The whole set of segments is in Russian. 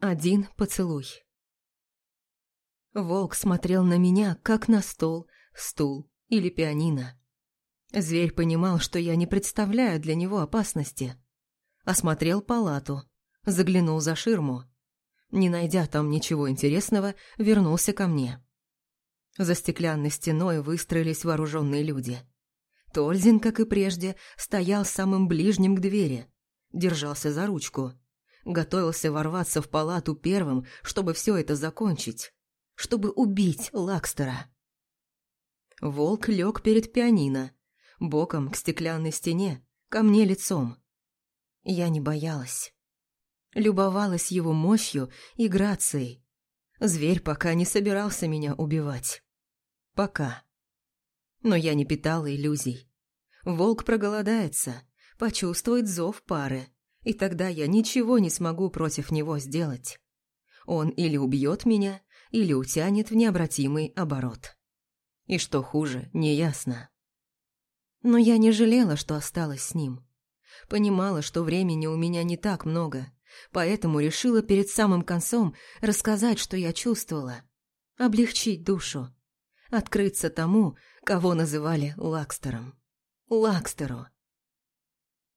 Один поцелуй. Волк смотрел на меня, как на стол, стул или пианино. Зверь понимал, что я не представляю для него опасности. Осмотрел палату, заглянул за ширму. Не найдя там ничего интересного, вернулся ко мне. За стеклянной стеной выстроились вооруженные люди. Тользин, как и прежде, стоял самым ближним к двери, держался за ручку, готовился ворваться в палату первым, чтобы все это закончить, чтобы убить Лакстера. Волк лег перед пианино, боком к стеклянной стене, ко мне лицом. Я не боялась. Любовалась его мощью и грацией. Зверь пока не собирался меня убивать. Пока. Но я не питала иллюзий. Волк проголодается, почувствует зов пары, и тогда я ничего не смогу против него сделать. Он или убьет меня, или утянет в необратимый оборот. И что хуже, неясно. Но я не жалела, что осталась с ним. Понимала, что времени у меня не так много, поэтому решила перед самым концом рассказать, что я чувствовала. Облегчить душу. Открыться тому, кого называли Лакстером. Лакстеру.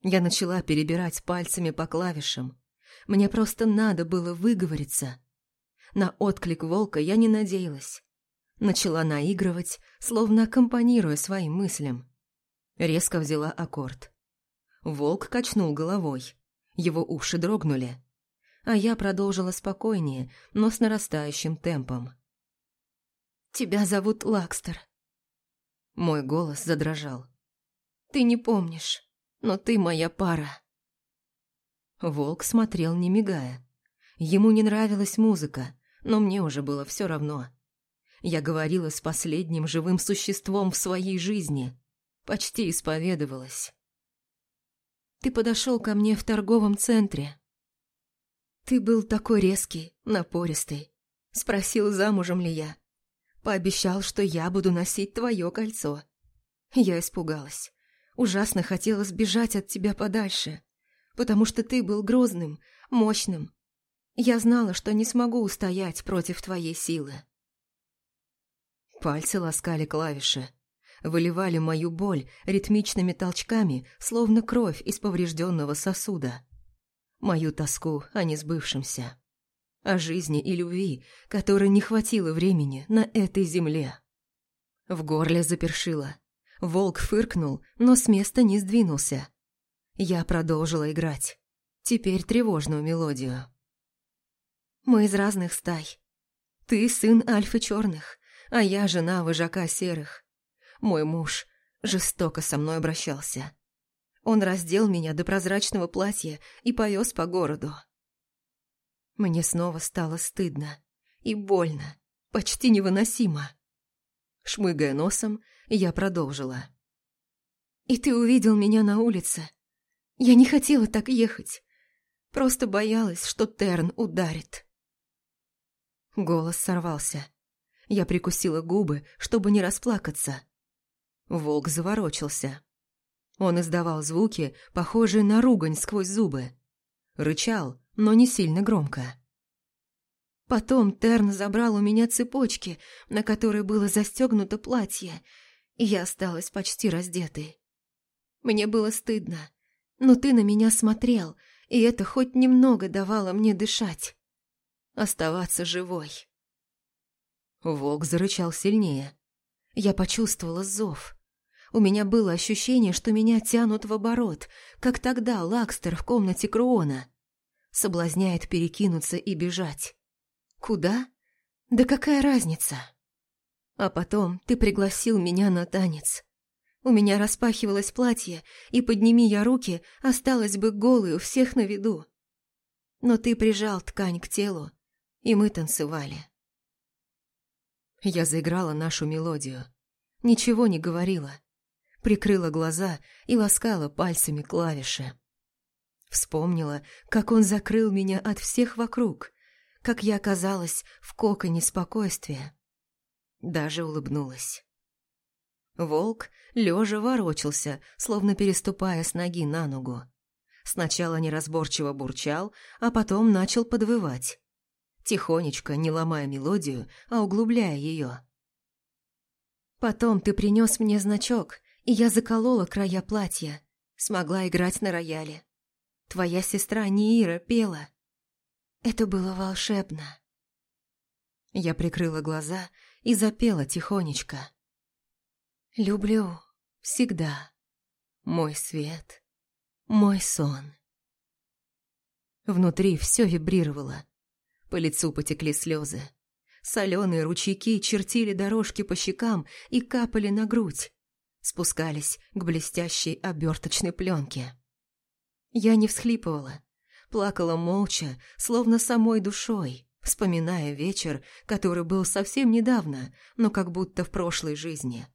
Я начала перебирать пальцами по клавишам. Мне просто надо было выговориться. На отклик волка я не надеялась. Начала наигрывать, словно аккомпанируя своим мыслям. Резко взяла аккорд. Волк качнул головой. Его уши дрогнули. А я продолжила спокойнее, но с нарастающим темпом. «Тебя зовут Лакстер». Мой голос задрожал. «Ты не помнишь но ты моя пара». Волк смотрел, не мигая. Ему не нравилась музыка, но мне уже было все равно. Я говорила с последним живым существом в своей жизни, почти исповедовалась. Ты подошел ко мне в торговом центре. Ты был такой резкий, напористый. Спросил, замужем ли я. Пообещал, что я буду носить твое кольцо. Я испугалась. Ужасно хотела сбежать от тебя подальше, потому что ты был грозным, мощным. Я знала, что не смогу устоять против твоей силы. Пальцы ласкали клавиши, выливали мою боль ритмичными толчками, словно кровь из поврежденного сосуда. Мою тоску о несбывшемся. О жизни и любви, которой не хватило времени на этой земле. В горле запершило. Волк фыркнул, но с места не сдвинулся. Я продолжила играть. Теперь тревожную мелодию. Мы из разных стай. Ты сын Альфы Черных, а я жена вожака Серых. Мой муж жестоко со мной обращался. Он раздел меня до прозрачного платья и повез по городу. Мне снова стало стыдно и больно, почти невыносимо. Шмыгая носом, я продолжила. «И ты увидел меня на улице. Я не хотела так ехать. Просто боялась, что Терн ударит». Голос сорвался. Я прикусила губы, чтобы не расплакаться. Волк заворочился. Он издавал звуки, похожие на ругань сквозь зубы. Рычал, но не сильно громко. Потом Терн забрал у меня цепочки, на которые было застегнуто платье, я осталась почти раздетой. Мне было стыдно, но ты на меня смотрел, и это хоть немного давало мне дышать. Оставаться живой. Волк зарычал сильнее. Я почувствовала зов. У меня было ощущение, что меня тянут в оборот, как тогда Лакстер в комнате Круона. Соблазняет перекинуться и бежать. Куда? Да какая разница? А потом ты пригласил меня на танец. У меня распахивалось платье, и подними я руки, осталось бы голой у всех на виду. Но ты прижал ткань к телу, и мы танцевали. Я заиграла нашу мелодию. Ничего не говорила. Прикрыла глаза и ласкала пальцами клавиши. Вспомнила, как он закрыл меня от всех вокруг, как я оказалась в коконе спокойствия. Даже улыбнулась. Волк лежа ворочался, словно переступая с ноги на ногу. Сначала неразборчиво бурчал, а потом начал подвывать. тихонечко, не ломая мелодию, а углубляя ее. Потом ты принес мне значок, и я заколола края платья, смогла играть на рояле. Твоя сестра Ниира пела. Это было волшебно. Я прикрыла глаза и запела тихонечко. «Люблю всегда мой свет, мой сон». Внутри все вибрировало. По лицу потекли слезы. Соленые ручейки чертили дорожки по щекам и капали на грудь. Спускались к блестящей оберточной пленке. Я не всхлипывала. Плакала молча, словно самой душой, вспоминая вечер, который был совсем недавно, но как будто в прошлой жизни.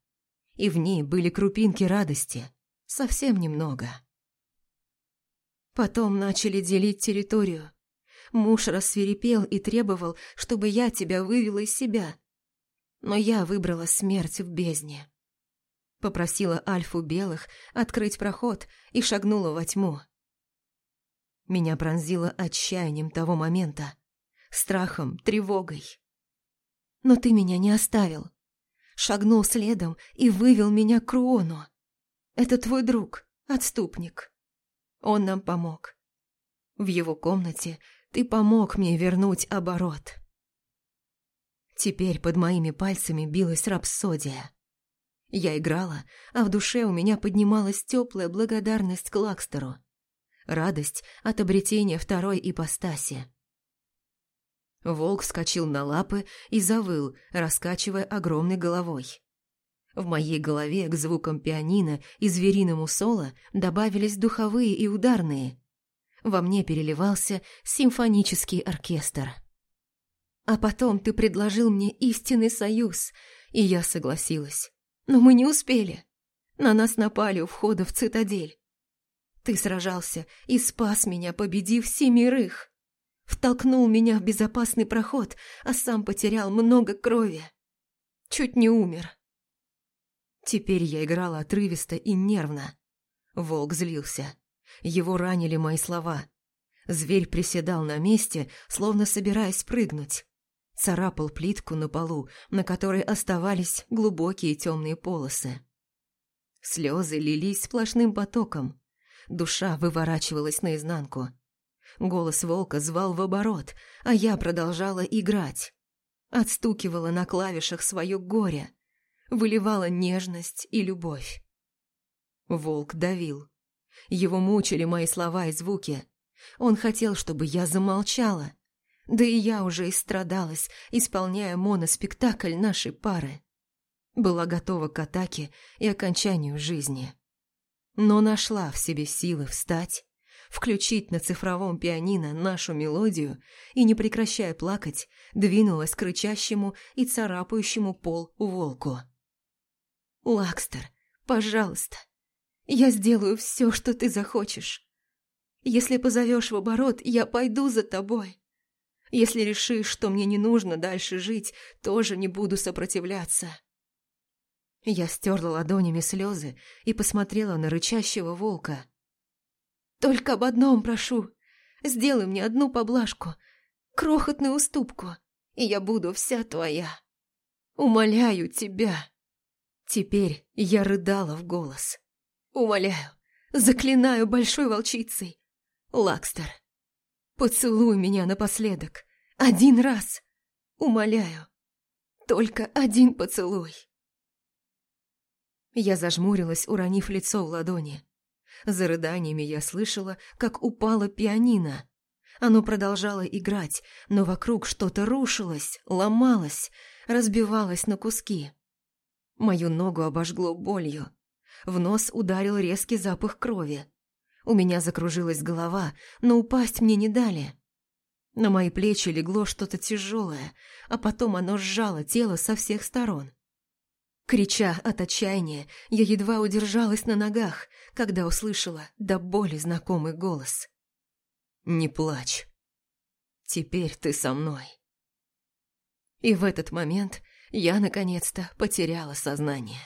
И в ней были крупинки радости. Совсем немного. Потом начали делить территорию. Муж рассверепел и требовал, чтобы я тебя вывела из себя. Но я выбрала смерть в бездне. Попросила Альфу Белых открыть проход и шагнула во тьму. Меня пронзило отчаянием того момента, страхом, тревогой. Но ты меня не оставил. Шагнул следом и вывел меня к Руону. Это твой друг, отступник. Он нам помог. В его комнате ты помог мне вернуть оборот. Теперь под моими пальцами билась рапсодия. Я играла, а в душе у меня поднималась теплая благодарность к Лакстеру. Радость от обретения второй ипостаси. Волк вскочил на лапы и завыл, раскачивая огромной головой. В моей голове к звукам пианино и звериному соло добавились духовые и ударные. Во мне переливался симфонический оркестр. А потом ты предложил мне истинный союз, и я согласилась. Но мы не успели. На нас напали у входа в цитадель. Ты сражался и спас меня, победив семерых. Втолкнул меня в безопасный проход, а сам потерял много крови. Чуть не умер. Теперь я играла отрывисто и нервно. Волк злился. Его ранили мои слова. Зверь приседал на месте, словно собираясь прыгнуть. Царапал плитку на полу, на которой оставались глубокие темные полосы. Слезы лились сплошным потоком. Душа выворачивалась наизнанку. Голос волка звал в оборот, а я продолжала играть. Отстукивала на клавишах свое горе, выливала нежность и любовь. Волк давил. Его мучили мои слова и звуки. Он хотел, чтобы я замолчала. Да и я уже истрадалась, исполняя моноспектакль нашей пары. Была готова к атаке и окончанию жизни. Но нашла в себе силы встать, включить на цифровом пианино нашу мелодию и, не прекращая плакать, двинулась к рычащему и царапающему пол волку. «Лакстер, пожалуйста, я сделаю все, что ты захочешь. Если позовешь в оборот, я пойду за тобой. Если решишь, что мне не нужно дальше жить, тоже не буду сопротивляться». Я стерла ладонями слезы и посмотрела на рычащего волка. «Только об одном прошу. Сделай мне одну поблажку, крохотную уступку, и я буду вся твоя. Умоляю тебя». Теперь я рыдала в голос. Умоляю, заклинаю большой волчицей. Лакстер, поцелуй меня напоследок. Один раз. Умоляю. Только один поцелуй. Я зажмурилась, уронив лицо в ладони. За рыданиями я слышала, как упало пианино. Оно продолжало играть, но вокруг что-то рушилось, ломалось, разбивалось на куски. Мою ногу обожгло болью. В нос ударил резкий запах крови. У меня закружилась голова, но упасть мне не дали. На мои плечи легло что-то тяжелое, а потом оно сжало тело со всех сторон. Крича от отчаяния, я едва удержалась на ногах, когда услышала до боли знакомый голос. «Не плачь. Теперь ты со мной». И в этот момент я наконец-то потеряла сознание.